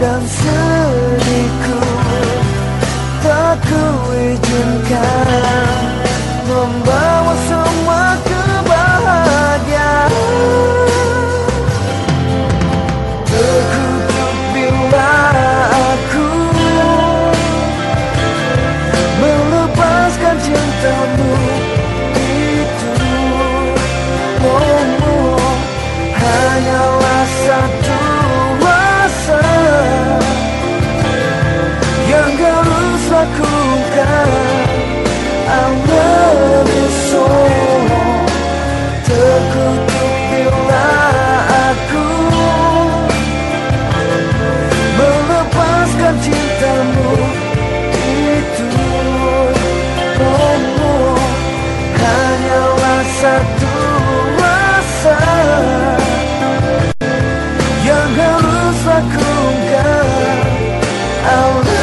Dan sedihku tak ku izinkan satu masa yang harus aku ungkap.